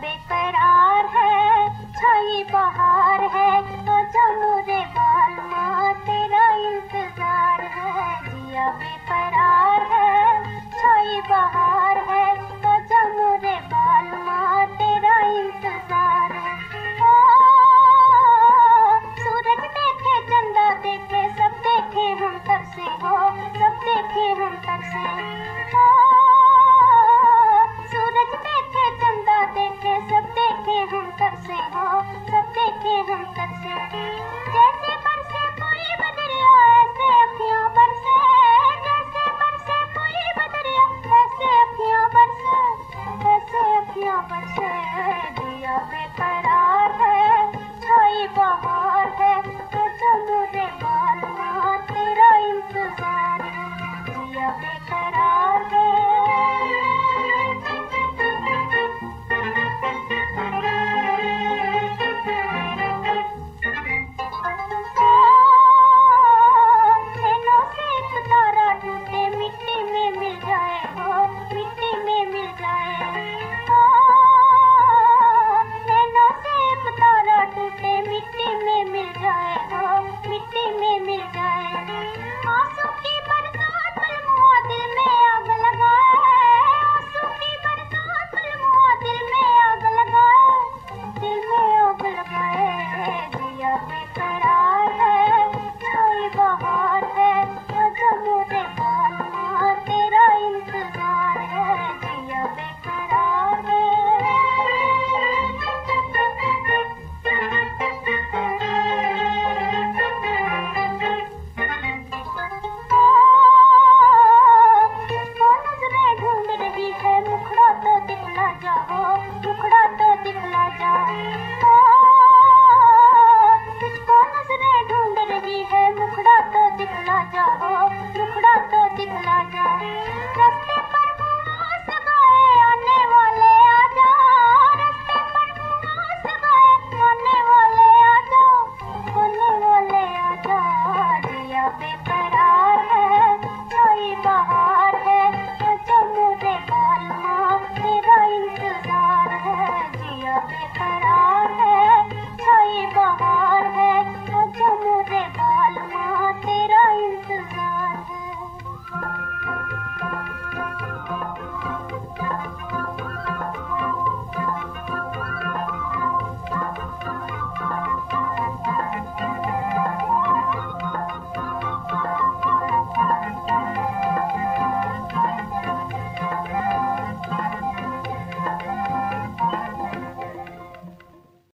बेकरार है छाई बहार है तो जमुरे बाल माँ तेरा इंतज़ार है दिया बेकरार है छाई बहार है तो जमुरे बाल माँ तेरा इंतज़ार है। ओ, सूरज देखे चंदा देखे सब देखे हम तरसे हो सब देखे हम तरसे Sitting Day.